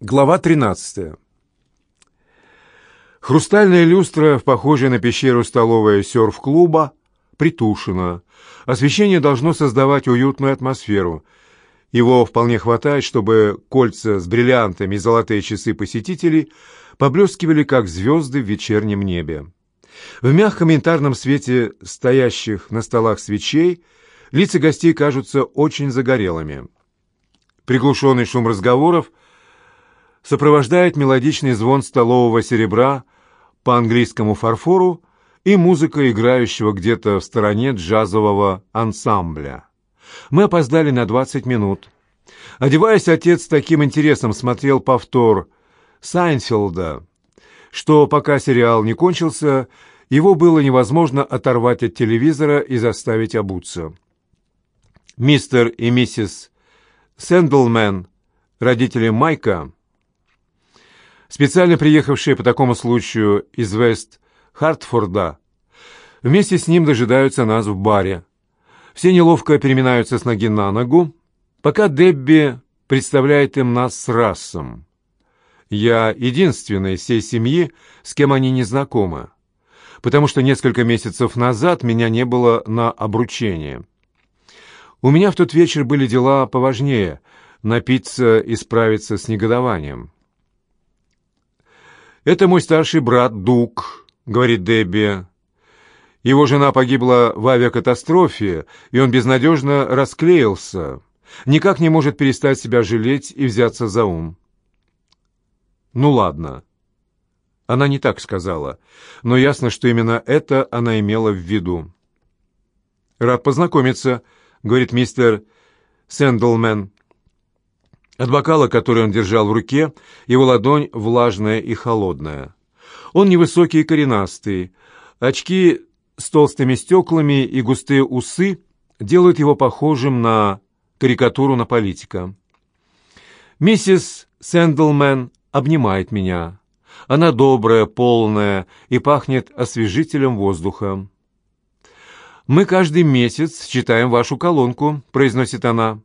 Глава 13. Хрустальная люстра в похожей на пещеру столовая серф-клуба притушена. Освещение должно создавать уютную атмосферу. Его вполне хватает, чтобы кольца с бриллиантами и золотые часы посетителей поблескивали, как звезды в вечернем небе. В мягком янтарном свете стоящих на столах свечей лица гостей кажутся очень загорелыми. Приглушенный шум разговоров – сопровождает мелодичный звон столового серебра по английскому фарфору и музыка играющего где-то в стороне джазового ансамбля. Мы опоздали на 20 минут. Одеваясь, отец с таким интересом смотрел повтор Сайнфилда, что пока сериал не кончился, его было невозможно оторвать от телевизора и заставить обуться. Мистер и миссис Сэндлмен, родители Майка, специально приехавшие по такому случаю из Вест-Хартфорда, вместе с ним дожидаются нас в баре. Все неловко переминаются с ноги на ногу, пока Дебби представляет им нас с расом. Я единственный из всей семьи, с кем они не знакомы, потому что несколько месяцев назад меня не было на обручении. У меня в тот вечер были дела поважнее — напиться и справиться с негодованием. «Это мой старший брат Дук», — говорит Дебби. Его жена погибла в авиакатастрофе, и он безнадежно расклеился. Никак не может перестать себя жалеть и взяться за ум. «Ну ладно». Она не так сказала, но ясно, что именно это она имела в виду. «Рад познакомиться», — говорит мистер Сэндлмен. От бокала, который он держал в руке, его ладонь влажная и холодная. Он невысокий и коренастый. Очки с толстыми стеклами и густые усы делают его похожим на карикатуру на политика. Миссис Сэндлмен обнимает меня. Она добрая, полная и пахнет освежителем воздуха. «Мы каждый месяц читаем вашу колонку», — произносит она.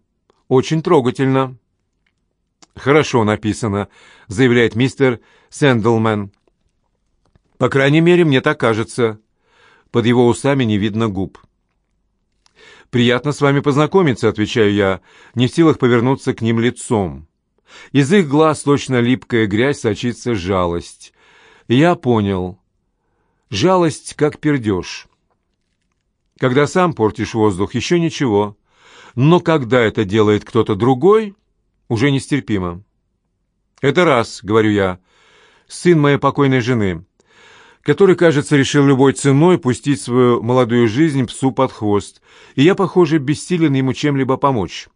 «Очень трогательно». «Хорошо написано», — заявляет мистер Сэндлмен. «По крайней мере, мне так кажется». Под его усами не видно губ. «Приятно с вами познакомиться», — отвечаю я, не в силах повернуться к ним лицом. Из их глаз точно липкая грязь сочится жалость. Я понял. Жалость как пердеж. Когда сам портишь воздух, еще ничего. Но когда это делает кто-то другой, уже нестерпимо. «Это раз», — говорю я, — «сын моей покойной жены, который, кажется, решил любой ценой пустить свою молодую жизнь псу под хвост, и я, похоже, бессилен ему чем-либо помочь».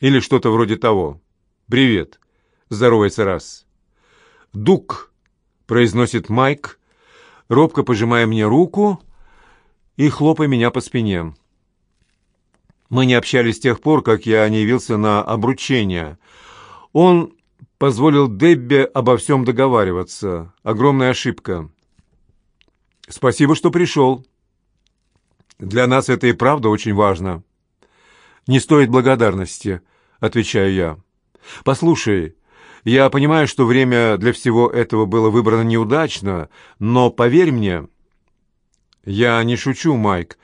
Или что-то вроде того. «Привет», — здоровается раз. «Дук», — произносит Майк, робко пожимая мне руку и хлопая меня по спине. Мы не общались с тех пор, как я не явился на обручение. Он позволил Деббе обо всем договариваться. Огромная ошибка. Спасибо, что пришел. Для нас это и правда очень важно. Не стоит благодарности, отвечаю я. Послушай, я понимаю, что время для всего этого было выбрано неудачно, но поверь мне... Я не шучу, Майк.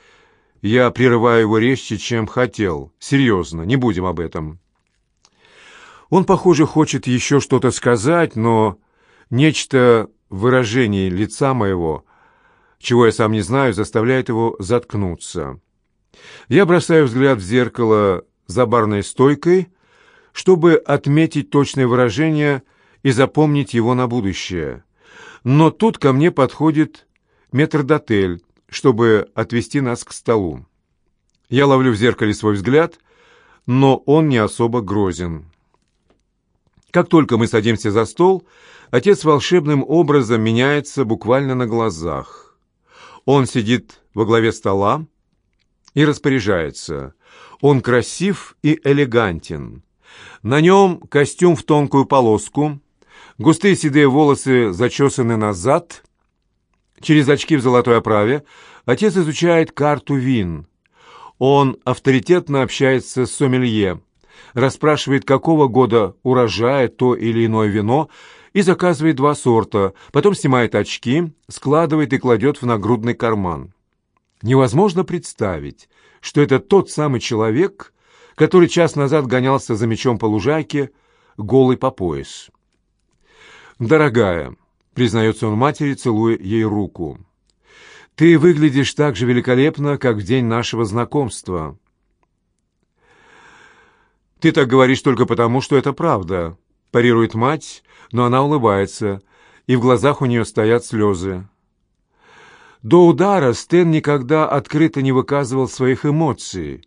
Я прерываю его резче, чем хотел. Серьезно, не будем об этом. Он, похоже, хочет еще что-то сказать, но нечто в выражении лица моего, чего я сам не знаю, заставляет его заткнуться. Я бросаю взгляд в зеркало за барной стойкой, чтобы отметить точное выражение и запомнить его на будущее. Но тут ко мне подходит метрдотель, чтобы отвести нас к столу. Я ловлю в зеркале свой взгляд, но он не особо грозен. Как только мы садимся за стол, отец волшебным образом меняется буквально на глазах. Он сидит во главе стола и распоряжается. Он красив и элегантен. На нем костюм в тонкую полоску, густые седые волосы зачесаны назад — Через очки в золотой оправе отец изучает карту вин. Он авторитетно общается с сомелье, расспрашивает, какого года урожая то или иное вино, и заказывает два сорта, потом снимает очки, складывает и кладет в нагрудный карман. Невозможно представить, что это тот самый человек, который час назад гонялся за мечом по лужайке, голый по пояс. «Дорогая», — признается он матери, целуя ей руку, — «ты выглядишь так же великолепно, как в день нашего знакомства». «Ты так говоришь только потому, что это правда», — парирует мать, но она улыбается, и в глазах у нее стоят слезы. До удара Стэн никогда открыто не выказывал своих эмоций.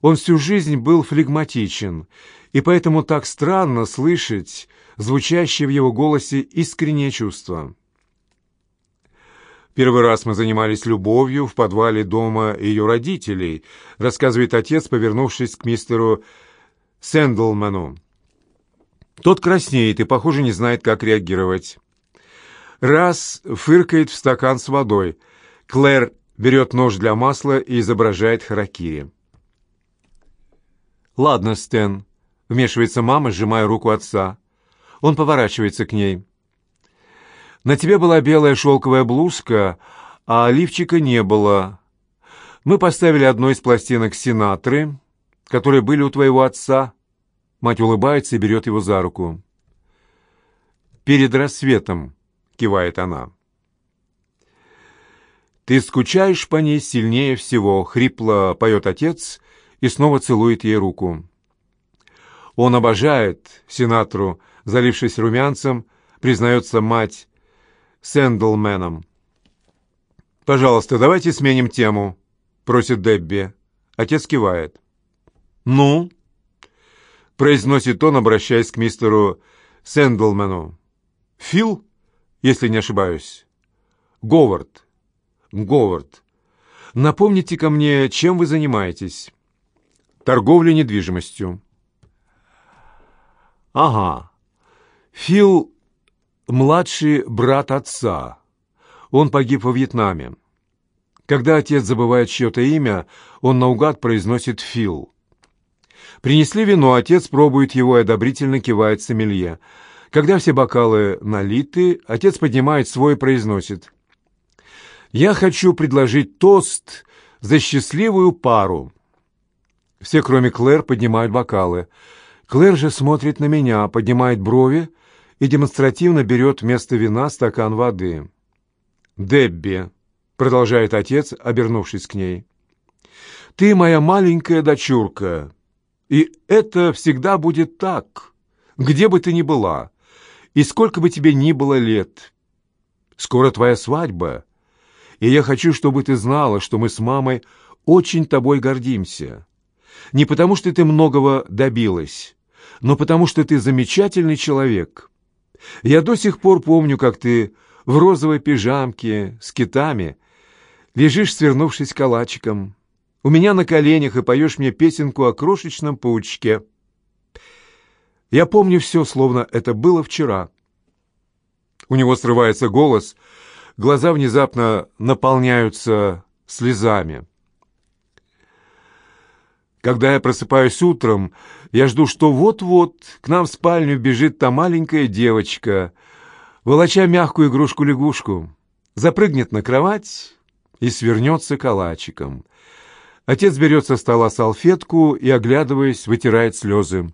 Он всю жизнь был флегматичен, и поэтому так странно слышать звучащее в его голосе искреннее чувство. Первый раз мы занимались любовью в подвале дома ее родителей, рассказывает отец, повернувшись к мистеру Сэндлману. Тот краснеет и, похоже, не знает, как реагировать. Раз фыркает в стакан с водой. Клэр берет нож для масла и изображает харакири. «Ладно, Стэн», — вмешивается мама, сжимая руку отца. Он поворачивается к ней. «На тебе была белая шелковая блузка, а лифчика не было. Мы поставили одну из пластинок Синатры, которые были у твоего отца». Мать улыбается и берет его за руку. «Перед рассветом», — кивает она. «Ты скучаешь по ней сильнее всего», — хрипло поет отец и снова целует ей руку. Он обожает Синатру, залившись румянцем, признается мать Сэндлменом. «Пожалуйста, давайте сменим тему», — просит Дебби. Отец кивает. «Ну?» — произносит он, обращаясь к мистеру Сэндлмену. «Фил, если не ошибаюсь?» «Говард. Говард. Напомните-ка мне, чем вы занимаетесь?» «Торговля недвижимостью». «Ага. Фил — младший брат отца. Он погиб во Вьетнаме. Когда отец забывает чье-то имя, он наугад произносит «Фил». Принесли вино, отец пробует его и одобрительно кивает сомелье. Когда все бокалы налиты, отец поднимает свой и произносит. «Я хочу предложить тост за счастливую пару». Все, кроме Клэр, поднимают бокалы. Клэр же смотрит на меня, поднимает брови и демонстративно берет вместо вина стакан воды. «Дебби», — продолжает отец, обернувшись к ней, — «ты моя маленькая дочурка, и это всегда будет так, где бы ты ни была, и сколько бы тебе ни было лет. Скоро твоя свадьба, и я хочу, чтобы ты знала, что мы с мамой очень тобой гордимся. Не потому, что ты многого добилась, но потому, что ты замечательный человек. Я до сих пор помню, как ты в розовой пижамке с китами лежишь, свернувшись калачиком, у меня на коленях и поешь мне песенку о крошечном паучке. Я помню все, словно это было вчера. У него срывается голос, глаза внезапно наполняются слезами. Когда я просыпаюсь утром, я жду, что вот-вот к нам в спальню бежит та маленькая девочка, волоча мягкую игрушку-лягушку, запрыгнет на кровать и свернется калачиком — Отец берет со стола салфетку и, оглядываясь, вытирает слезы.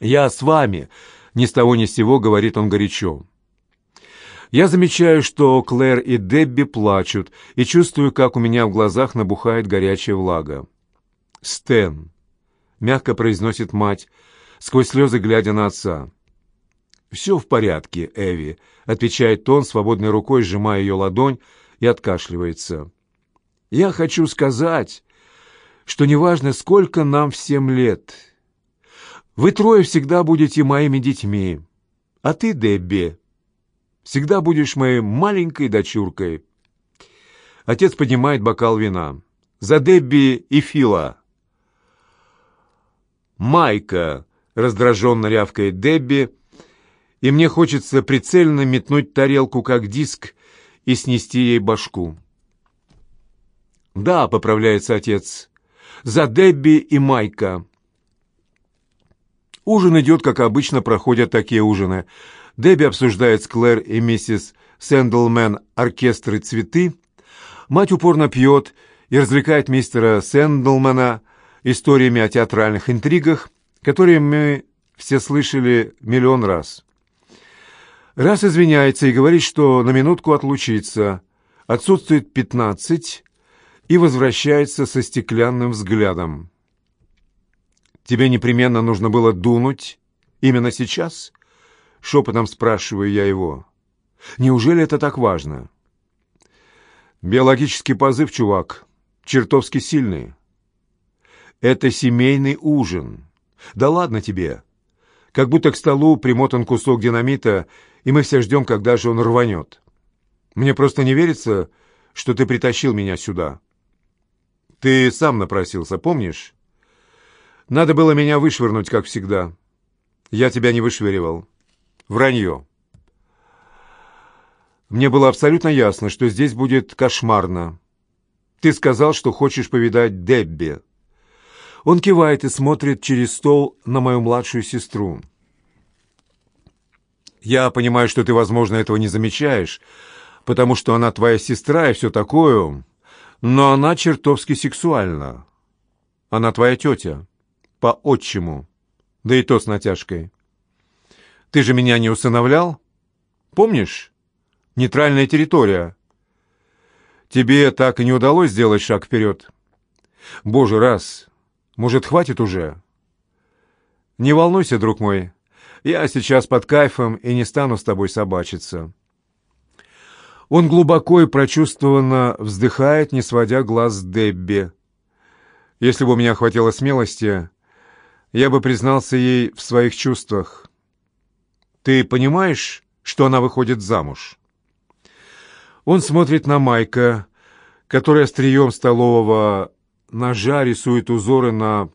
«Я с вами», — ни с того ни с сего, — говорит он горячо. Я замечаю, что Клэр и Дебби плачут, и чувствую, как у меня в глазах набухает горячая влага. «Стэн», — мягко произносит мать, сквозь слезы глядя на отца. «Все в порядке, Эви», — отвечает он, свободной рукой сжимая ее ладонь, и откашливается. Я хочу сказать, что неважно, сколько нам всем лет, вы трое всегда будете моими детьми, а ты, Дебби, всегда будешь моей маленькой дочуркой. Отец поднимает бокал вина. За Дебби и Фила. Майка, раздраженно рявкает Дебби, и мне хочется прицельно метнуть тарелку, как диск, и снести ей башку. «Да», — поправляется отец, — «за Дебби и Майка». Ужин идет, как обычно проходят такие ужины. Дебби обсуждает с Клэр и миссис Сэндлмен оркестры «Цветы». Мать упорно пьет и развлекает мистера Сэндлмена историями о театральных интригах, которые мы все слышали миллион раз. Раз извиняется и говорит, что на минутку отлучится, отсутствует пятнадцать и возвращается со стеклянным взглядом. «Тебе непременно нужно было дунуть именно сейчас?» Шепотом спрашиваю я его. «Неужели это так важно?» «Биологический позыв, чувак, чертовски сильный. Это семейный ужин. Да ладно тебе. Как будто к столу примотан кусок динамита, и мы все ждем, когда же он рванет. Мне просто не верится, что ты притащил меня сюда. Ты сам напросился, помнишь? Надо было меня вышвырнуть, как всегда. Я тебя не вышвыривал. Вранье. Мне было абсолютно ясно, что здесь будет кошмарно. Ты сказал, что хочешь повидать Дебби. Он кивает и смотрит через стол на мою младшую сестру. Я понимаю, что ты, возможно, этого не замечаешь, потому что она твоя сестра и все такое, но она чертовски сексуальна. Она твоя тетя по отчиму, да и то с натяжкой. Ты же меня не усыновлял? Помнишь? Нейтральная территория. Тебе так и не удалось сделать шаг вперед. Боже, раз. Может, хватит уже? Не волнуйся, друг мой. Я сейчас под кайфом и не стану с тобой собачиться. Он глубоко и прочувствованно вздыхает, не сводя глаз с Дебби. Если бы у меня хватило смелости, я бы признался ей в своих чувствах. Ты понимаешь, что она выходит замуж? Он смотрит на Майка, который острием столового ножа рисует узоры на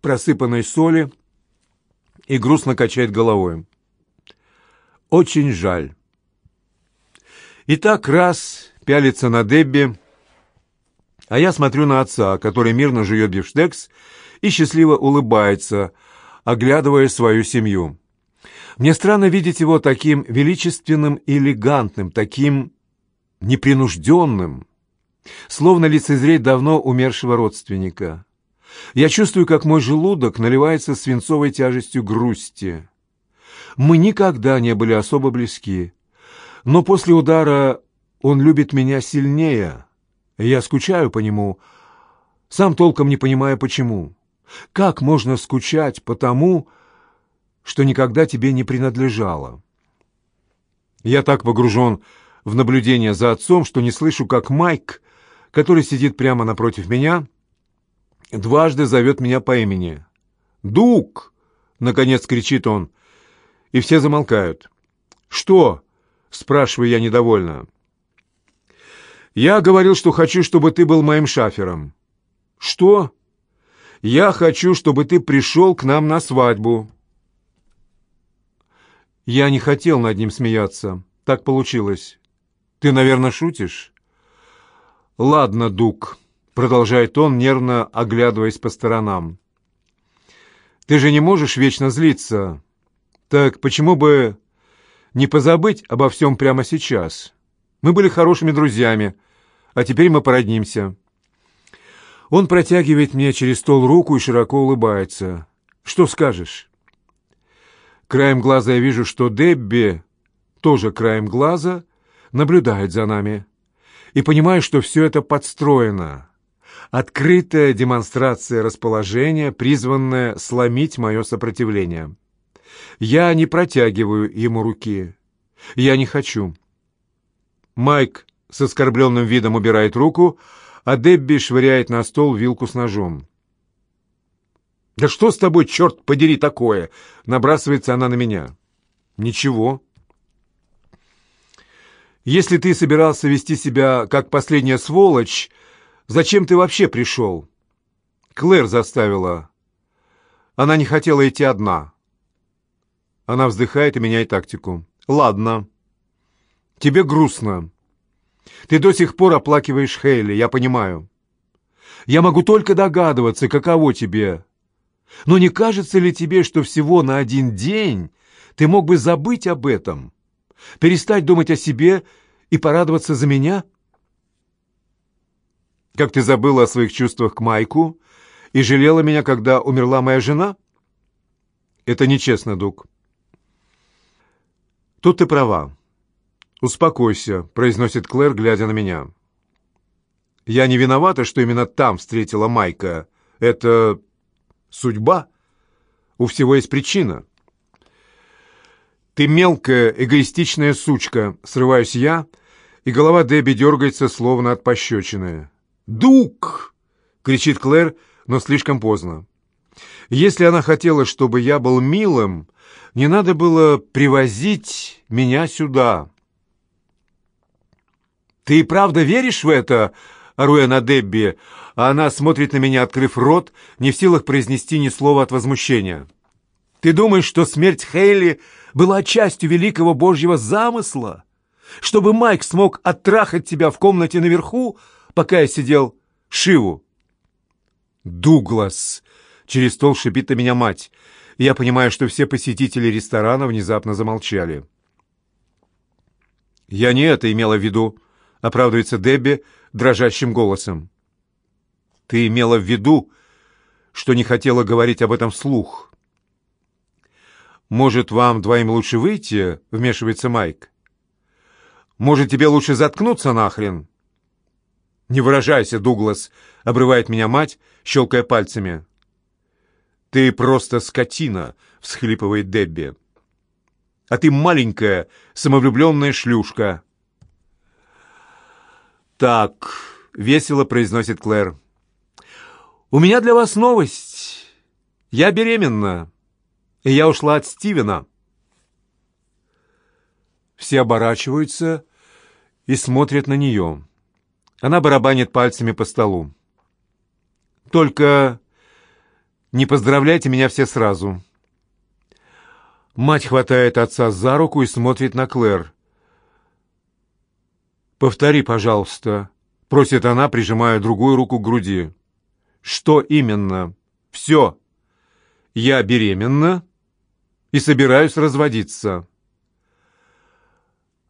просыпанной соли и грустно качает головой. Очень жаль. И так раз пялится на Дебби, а я смотрю на отца, который мирно жует бифштекс и счастливо улыбается, оглядывая свою семью. Мне странно видеть его таким величественным и элегантным, таким непринужденным, словно лицезреть давно умершего родственника. Я чувствую, как мой желудок наливается свинцовой тяжестью грусти. Мы никогда не были особо близки, но после удара он любит меня сильнее, я скучаю по нему, сам толком не понимая, почему. Как можно скучать по тому, что никогда тебе не принадлежало? Я так погружен в наблюдение за отцом, что не слышу, как Майк, который сидит прямо напротив меня, дважды зовет меня по имени. «Дук!» — наконец кричит он, и все замолкают. «Что?» — спрашиваю я недовольно. «Я говорил, что хочу, чтобы ты был моим шафером». «Что?» Я хочу, чтобы ты пришел к нам на свадьбу». Я не хотел над ним смеяться. Так получилось. Ты, наверное, шутишь? «Ладно, Дук», — продолжает он, нервно оглядываясь по сторонам. «Ты же не можешь вечно злиться. Так почему бы не позабыть обо всем прямо сейчас? Мы были хорошими друзьями, а теперь мы породнимся». Он протягивает мне через стол руку и широко улыбается. «Что скажешь?» Краем глаза я вижу, что Дебби, тоже краем глаза, наблюдает за нами. И понимаю, что все это подстроено. Открытая демонстрация расположения, призванная сломить мое сопротивление. Я не протягиваю ему руки. Я не хочу. Майк с оскорбленным видом убирает руку, а Дебби швыряет на стол вилку с ножом. «Да что с тобой, черт подери, такое?» — набрасывается она на меня. «Ничего». «Если ты собирался вести себя как последняя сволочь, зачем ты вообще пришел?» Клэр заставила. Она не хотела идти одна. Она вздыхает и меняет тактику. «Ладно. Тебе грустно. Ты до сих пор оплакиваешь Хейли, я понимаю. Я могу только догадываться, каково тебе. Но не кажется ли тебе, что всего на один день ты мог бы забыть об этом, перестать думать о себе и порадоваться за меня? Как ты забыла о своих чувствах к Майку и жалела меня, когда умерла моя жена? Это нечестно, Дуг. Тут ты права. «Успокойся», — произносит Клэр, глядя на меня. «Я не виновата, что именно там встретила Майка. Это судьба. У всего есть причина». «Ты мелкая, эгоистичная сучка», — срываюсь я, и голова Дебби дергается, словно от пощечины. «Дук!» — кричит Клэр, но слишком поздно. Если она хотела, чтобы я был милым, не надо было привозить меня сюда. «Ты правда веришь в это?» — оруя на Дебби, а она смотрит на меня, открыв рот, не в силах произнести ни слова от возмущения. «Ты думаешь, что смерть Хейли была частью великого божьего замысла? Чтобы Майк смог оттрахать тебя в комнате наверху, пока я сидел Шиву?» «Дуглас!» — через стол шипит на меня мать. Я понимаю, что все посетители ресторана внезапно замолчали. «Я не это имела в виду», оправдывается Дебби дрожащим голосом. Ты имела в виду, что не хотела говорить об этом вслух. Может, вам двоим лучше выйти, вмешивается Майк. Может, тебе лучше заткнуться нахрен? Не выражайся, Дуглас, обрывает меня мать, щелкая пальцами. Ты просто скотина, всхлипывает Дебби. А ты маленькая, самовлюбленная шлюшка. «Так», — весело произносит Клэр. «У меня для вас новость. Я беременна, и я ушла от Стивена». Все оборачиваются и смотрят на нее. Она барабанит пальцами по столу. «Только не поздравляйте меня все сразу». Мать хватает отца за руку и смотрит на Клэр. «Повтори, пожалуйста», — просит она, прижимая другую руку к груди. «Что именно?» «Все. Я беременна и собираюсь разводиться».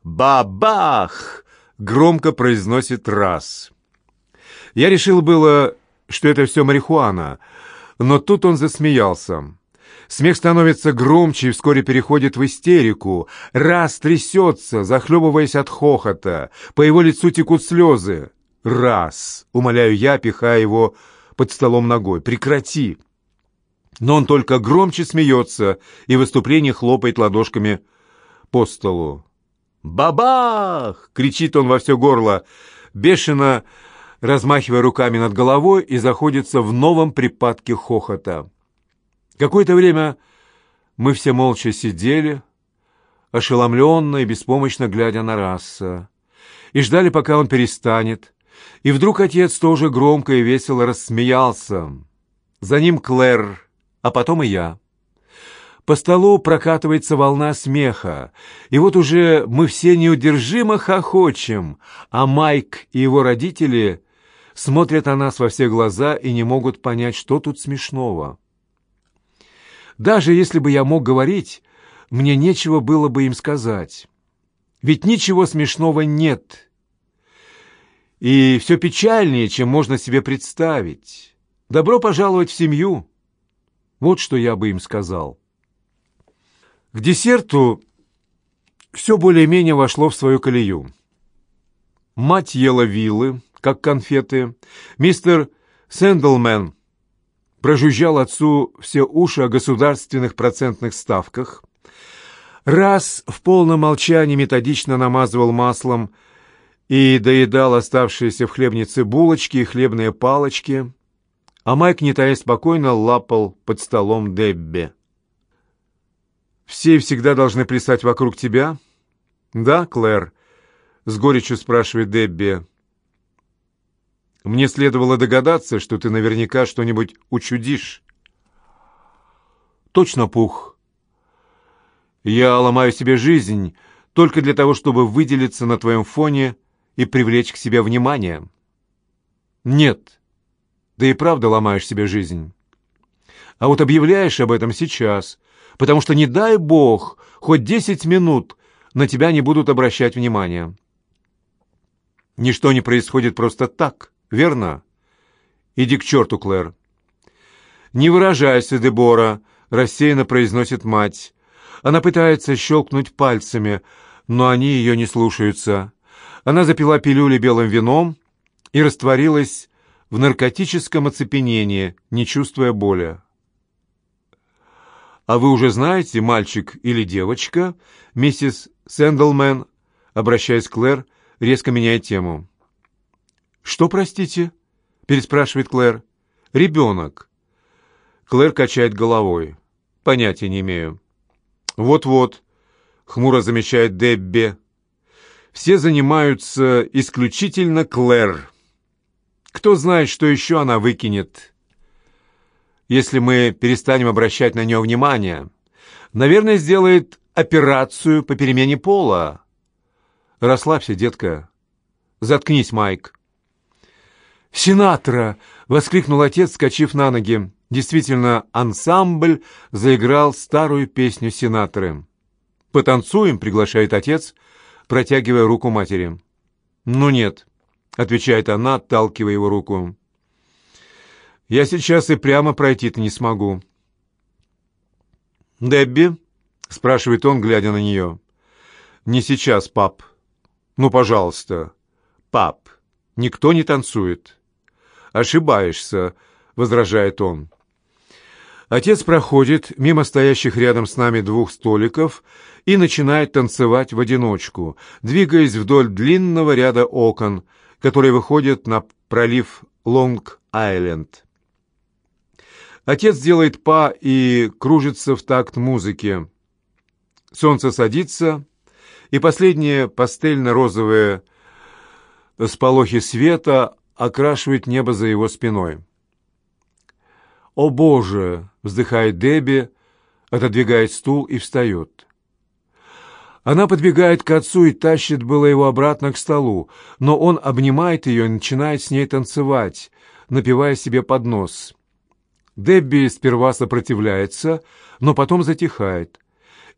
«Бабах!» — громко произносит раз. Я решил было, что это все марихуана, но тут он засмеялся. Смех становится громче и вскоре переходит в истерику. Раз трясется, захлебываясь от хохота. По его лицу текут слезы. Раз, умоляю я, пихая его под столом ногой. Прекрати. Но он только громче смеется и в выступлении хлопает ладошками по столу. «Бабах!» — кричит он во все горло, бешено размахивая руками над головой и заходится в новом припадке хохота. Какое-то время мы все молча сидели, ошеломленно и беспомощно глядя на раса, и ждали, пока он перестанет. И вдруг отец тоже громко и весело рассмеялся. За ним Клэр, а потом и я. По столу прокатывается волна смеха, и вот уже мы все неудержимо хохочем, а Майк и его родители смотрят на нас во все глаза и не могут понять, что тут смешного. Даже если бы я мог говорить, мне нечего было бы им сказать. Ведь ничего смешного нет. И все печальнее, чем можно себе представить. Добро пожаловать в семью. Вот что я бы им сказал. К десерту все более-менее вошло в свою колею. Мать ела вилы, как конфеты. Мистер Сэндлмен прожужжал отцу все уши о государственных процентных ставках, раз в полном молчании методично намазывал маслом и доедал оставшиеся в хлебнице булочки и хлебные палочки, а Майк, не тая спокойно, лапал под столом Дебби. «Все всегда должны плясать вокруг тебя?» «Да, Клэр?» — с горечью спрашивает Дебби. Мне следовало догадаться, что ты наверняка что-нибудь учудишь. Точно, Пух. Я ломаю себе жизнь только для того, чтобы выделиться на твоем фоне и привлечь к себе внимание. Нет, да и правда ломаешь себе жизнь. А вот объявляешь об этом сейчас, потому что, не дай бог, хоть десять минут на тебя не будут обращать внимания. Ничто не происходит просто так, верно? Иди к черту, Клэр. Не выражайся, Дебора, рассеянно произносит мать. Она пытается щелкнуть пальцами, но они ее не слушаются. Она запила пилюли белым вином и растворилась в наркотическом оцепенении, не чувствуя боли. «А вы уже знаете, мальчик или девочка?» Миссис Сэндлмен, обращаясь к Клэр, резко меняет тему. «Что, простите?» — переспрашивает Клэр. «Ребенок». Клэр качает головой. «Понятия не имею». «Вот-вот», — хмуро замечает Дебби. «Все занимаются исключительно Клэр. Кто знает, что еще она выкинет?» если мы перестанем обращать на нее внимание. Наверное, сделает операцию по перемене пола. Расслабься, детка. Заткнись, Майк. «Синатра!» — воскликнул отец, скачив на ноги. Действительно, ансамбль заиграл старую песню Синатры. «Потанцуем», — приглашает отец, протягивая руку матери. «Ну нет», — отвечает она, отталкивая его руку. Я сейчас и прямо пройти-то не смогу». «Дебби?» — спрашивает он, глядя на нее. «Не сейчас, пап». «Ну, пожалуйста». «Пап, никто не танцует». «Ошибаешься», — возражает он. Отец проходит мимо стоящих рядом с нами двух столиков и начинает танцевать в одиночку, двигаясь вдоль длинного ряда окон, которые выходят на пролив Лонг-Айленд. Отец делает па и кружится в такт музыки. Солнце садится, и последние пастельно-розовые сполохи света окрашивают небо за его спиной. «О, Боже!» — вздыхает Дебби, отодвигает стул и встает. Она подбегает к отцу и тащит было его обратно к столу, но он обнимает ее и начинает с ней танцевать, напивая себе под нос. Дебби сперва сопротивляется, но потом затихает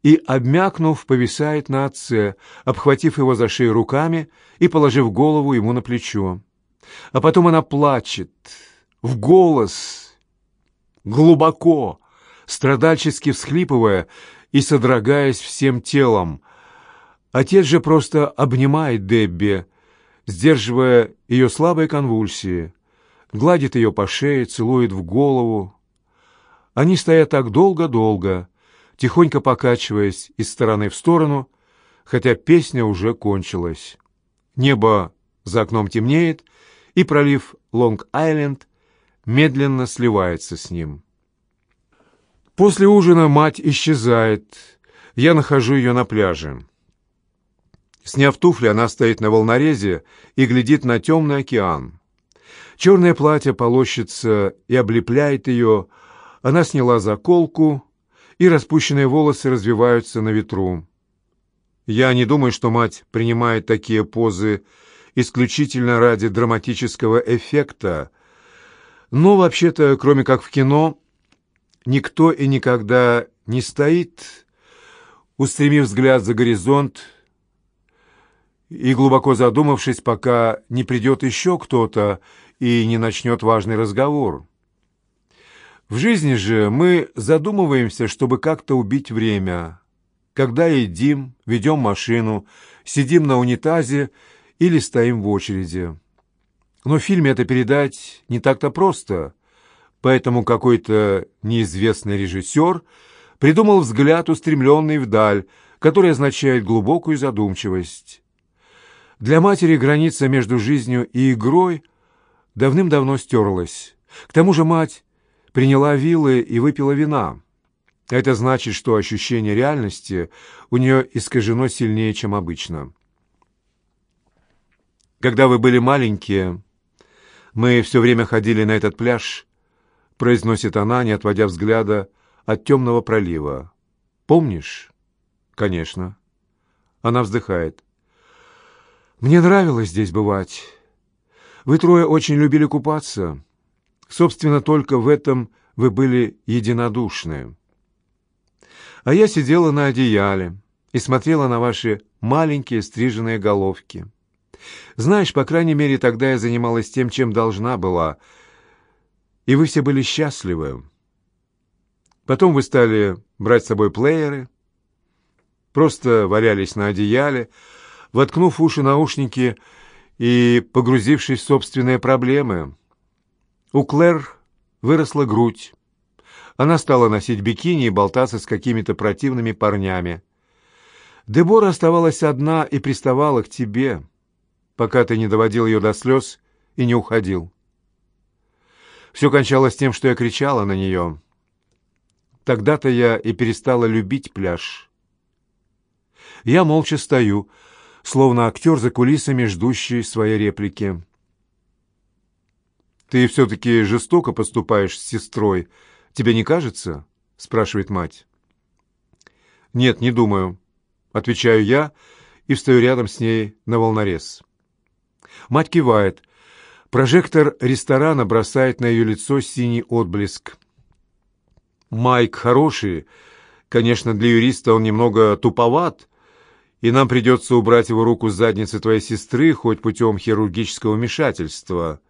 и, обмякнув, повисает на отце, обхватив его за шею руками и положив голову ему на плечо. А потом она плачет, в голос, глубоко, страдальчески всхлипывая и содрогаясь всем телом. Отец же просто обнимает Дебби, сдерживая ее слабые конвульсии гладит ее по шее, целует в голову. Они стоят так долго-долго, тихонько покачиваясь из стороны в сторону, хотя песня уже кончилась. Небо за окном темнеет, и пролив Лонг-Айленд медленно сливается с ним. После ужина мать исчезает. Я нахожу ее на пляже. Сняв туфли, она стоит на волнорезе и глядит на темный океан. Черное платье полощется и облепляет ее. Она сняла заколку, и распущенные волосы развиваются на ветру. Я не думаю, что мать принимает такие позы исключительно ради драматического эффекта. Но вообще-то, кроме как в кино, никто и никогда не стоит, устремив взгляд за горизонт и глубоко задумавшись, пока не придет еще кто-то и не начнет важный разговор. В жизни же мы задумываемся, чтобы как-то убить время. Когда едим, ведем машину, сидим на унитазе или стоим в очереди. Но в фильме это передать не так-то просто, поэтому какой-то неизвестный режиссер придумал взгляд, устремленный вдаль, который означает глубокую задумчивость. Для матери граница между жизнью и игрой – давным-давно стерлась. К тому же мать приняла вилы и выпила вина. Это значит, что ощущение реальности у нее искажено сильнее, чем обычно. Когда вы были маленькие, мы все время ходили на этот пляж, произносит она, не отводя взгляда от темного пролива. Помнишь? Конечно. Она вздыхает. Мне нравилось здесь бывать. Вы трое очень любили купаться. Собственно, только в этом вы были единодушны. А я сидела на одеяле и смотрела на ваши маленькие стриженные головки. Знаешь, по крайней мере, тогда я занималась тем, чем должна была, и вы все были счастливы. Потом вы стали брать с собой плееры, просто валялись на одеяле, воткнув в уши наушники и погрузившись в собственные проблемы. У Клэр выросла грудь. Она стала носить бикини и болтаться с какими-то противными парнями. Дебора оставалась одна и приставала к тебе, пока ты не доводил ее до слез и не уходил. Все кончалось тем, что я кричала на нее. Тогда-то я и перестала любить пляж. Я молча стою, словно актер за кулисами, ждущий своей реплики. «Ты все-таки жестоко поступаешь с сестрой, тебе не кажется?» — спрашивает мать. «Нет, не думаю», — отвечаю я и встаю рядом с ней на волнорез. Мать кивает. Прожектор ресторана бросает на ее лицо синий отблеск. Майк хороший. Конечно, для юриста он немного туповат, и нам придется убрать его руку с задницы твоей сестры хоть путем хирургического вмешательства.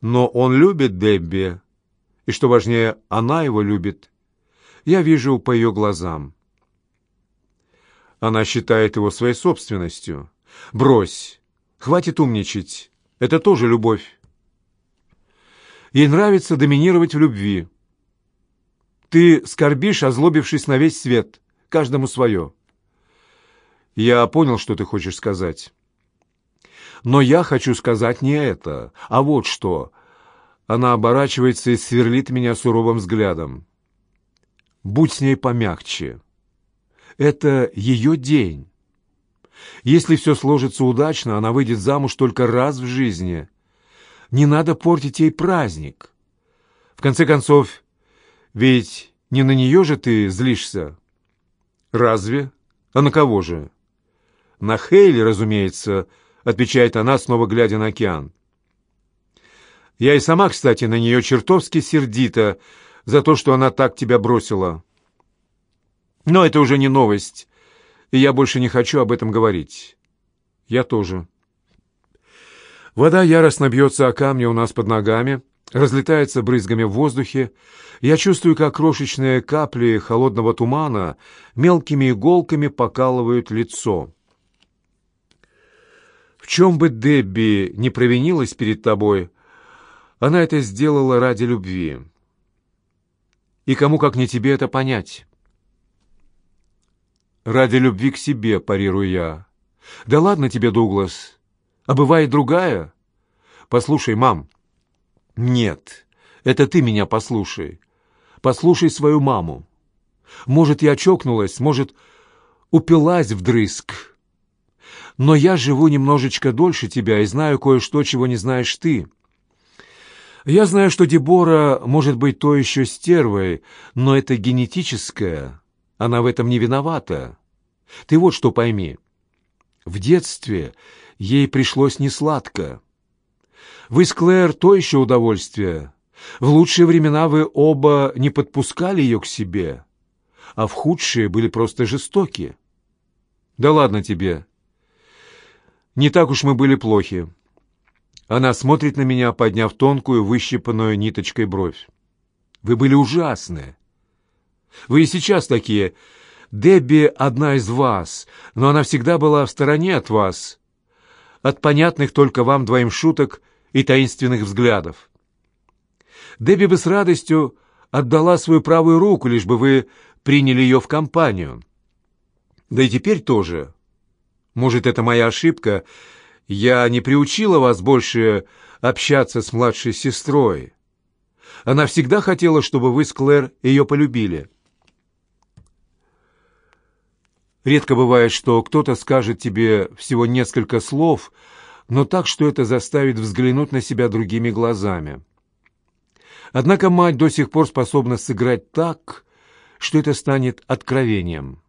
Но он любит Дебби, и, что важнее, она его любит. Я вижу по ее глазам. Она считает его своей собственностью. Брось, хватит умничать. Это тоже любовь. Ей нравится доминировать в любви. Ты скорбишь, озлобившись на весь свет, каждому свое. Я понял, что ты хочешь сказать. Но я хочу сказать не это, а вот что. Она оборачивается и сверлит меня суровым взглядом. Будь с ней помягче. Это ее день. Если все сложится удачно, она выйдет замуж только раз в жизни. Не надо портить ей праздник. В конце концов, ведь не на нее же ты злишься. Разве? А на кого же? На Хейли, разумеется, отвечает она, снова глядя на океан. Я и сама, кстати, на нее чертовски сердита за то, что она так тебя бросила. Но это уже не новость, и я больше не хочу об этом говорить. Я тоже. Вода яростно бьется о камни у нас под ногами, разлетается брызгами в воздухе. Я чувствую, как крошечные капли холодного тумана мелкими иголками покалывают лицо. Чем бы Дебби не провинилась перед тобой, она это сделала ради любви. И кому, как не тебе, это понять? Ради любви к себе, парирую я. Да ладно тебе, Дуглас. А бывает другая? Послушай, мам. Нет, это ты меня послушай. Послушай свою маму. Может, я чокнулась, может, упилась вдрызг. Но я живу немножечко дольше тебя и знаю кое-что, чего не знаешь ты. Я знаю, что Дебора может быть то еще стервой, но это генетическое. Она в этом не виновата. Ты вот что пойми. В детстве ей пришлось несладко. Вы с Клэр то еще удовольствие. В лучшие времена вы оба не подпускали ее к себе, а в худшие были просто жестоки. Да ладно тебе. Не так уж мы были плохи. Она смотрит на меня, подняв тонкую, выщипанную ниточкой бровь. Вы были ужасны. Вы и сейчас такие. Дебби одна из вас, но она всегда была в стороне от вас, от понятных только вам двоим шуток и таинственных взглядов. Дебби бы с радостью отдала свою правую руку, лишь бы вы приняли ее в компанию. Да и теперь тоже. Может, это моя ошибка? Я не приучила вас больше общаться с младшей сестрой. Она всегда хотела, чтобы вы с Клэр ее полюбили. Редко бывает, что кто-то скажет тебе всего несколько слов, но так, что это заставит взглянуть на себя другими глазами. Однако мать до сих пор способна сыграть так, что это станет откровением.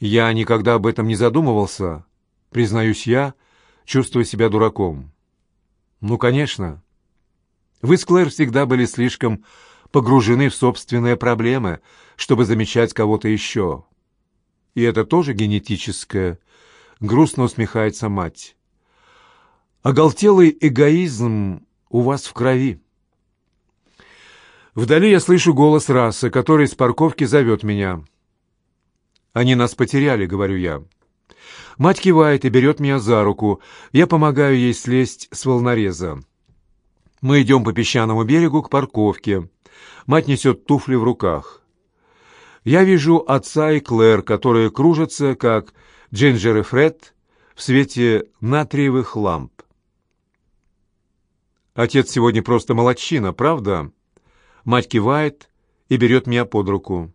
Я никогда об этом не задумывался, признаюсь я, чувствуя себя дураком. Ну, конечно. Вы с Клэр всегда были слишком погружены в собственные проблемы, чтобы замечать кого-то еще. И это тоже генетическое, грустно усмехается мать. Оголтелый эгоизм у вас в крови. Вдали я слышу голос расы, который с парковки зовет меня. «Они нас потеряли», — говорю я. Мать кивает и берет меня за руку. Я помогаю ей слезть с волнореза. Мы идем по песчаному берегу к парковке. Мать несет туфли в руках. Я вижу отца и Клэр, которые кружатся, как Джинджер и Фред, в свете натриевых ламп. Отец сегодня просто молодчина, правда? Мать кивает и берет меня под руку.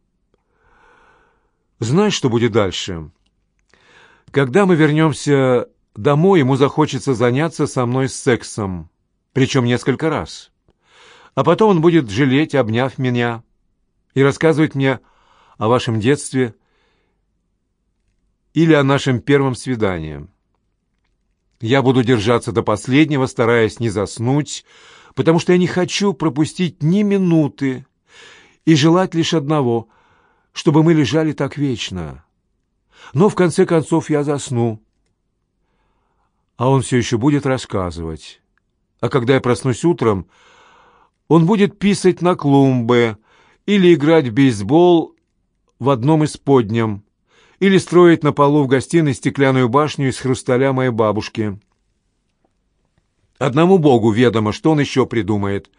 Знаешь, что будет дальше? Когда мы вернемся домой, ему захочется заняться со мной сексом, причем несколько раз. А потом он будет жалеть, обняв меня, и рассказывать мне о вашем детстве или о нашем первом свидании. Я буду держаться до последнего, стараясь не заснуть, потому что я не хочу пропустить ни минуты и желать лишь одного, чтобы мы лежали так вечно. Но в конце концов я засну, а он все еще будет рассказывать. А когда я проснусь утром, он будет писать на клумбы или играть в бейсбол в одном из подням, или строить на полу в гостиной стеклянную башню из хрусталя моей бабушки. Одному Богу ведомо, что он еще придумает.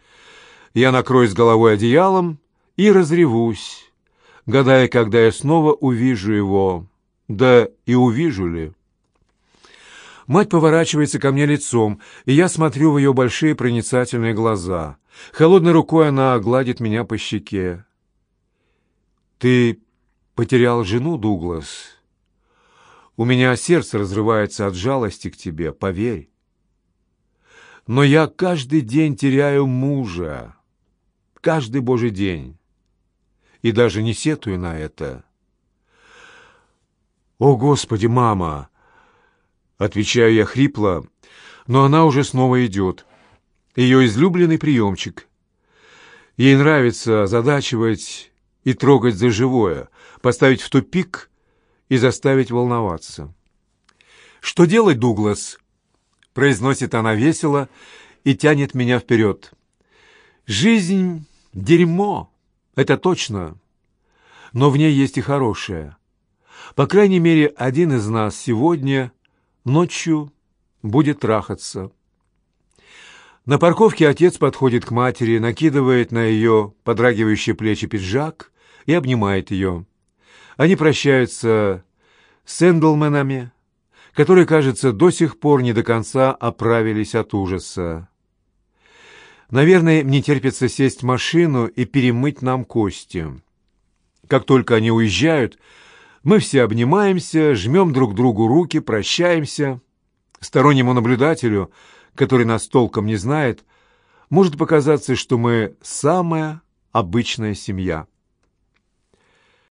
Я накроюсь головой одеялом и разревусь, гадая, когда я снова увижу его. Да и увижу ли? Мать поворачивается ко мне лицом, и я смотрю в ее большие проницательные глаза. Холодной рукой она гладит меня по щеке. «Ты потерял жену, Дуглас. У меня сердце разрывается от жалости к тебе, поверь но я каждый день теряю мужа. Каждый божий день. И даже не сетую на это. «О, Господи, мама!» Отвечаю я хрипло, но она уже снова идет. Ее излюбленный приемчик. Ей нравится задачивать и трогать за живое, поставить в тупик и заставить волноваться. «Что делать, Дуглас?» произносит она весело и тянет меня вперед. Жизнь — дерьмо, это точно, но в ней есть и хорошее. По крайней мере, один из нас сегодня ночью будет трахаться. На парковке отец подходит к матери, накидывает на ее подрагивающие плечи пиджак и обнимает ее. Они прощаются с Эндлменами, которые, кажется, до сих пор не до конца оправились от ужаса. Наверное, мне терпится сесть в машину и перемыть нам кости. Как только они уезжают, мы все обнимаемся, жмем друг другу руки, прощаемся. Стороннему наблюдателю, который нас толком не знает, может показаться, что мы самая обычная семья.